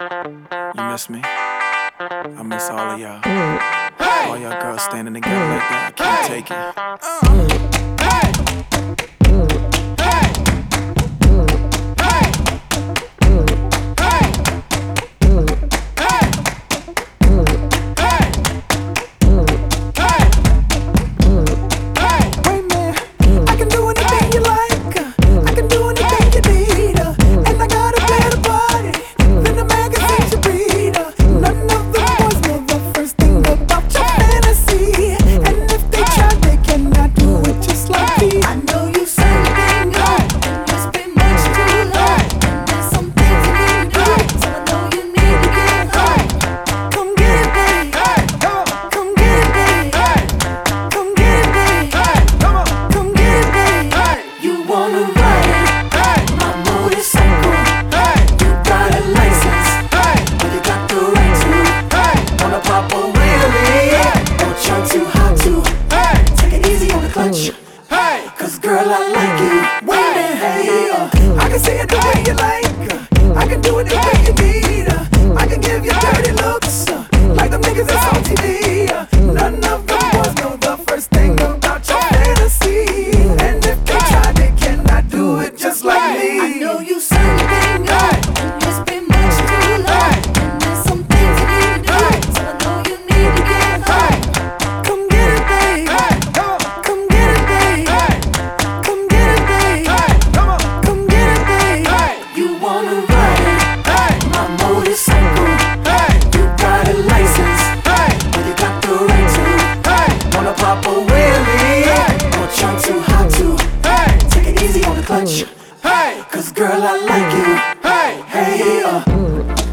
You miss me? I miss all of y'all. Hey. All y'all girls standing together like that. I can't hey. take it. Uh. Hey. girl, I like it. Wait a yeah. I can see it the way you like. I can do it the way you need. I can give you dirty looks like the niggas that's on TV. None of them was know the first thing about you. bitch. Hey, cause girl, I like you. Hey, hey, uh.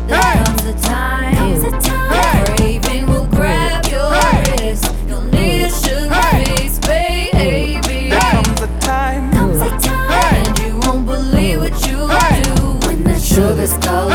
Hey. comes a time, comes a time. Hey. Raven will grab your hey. wrist. You'll need a sugar hey. face, baby. There comes a time, comes a time, hey. and you won't believe what you'll hey. do when the sugar's gone.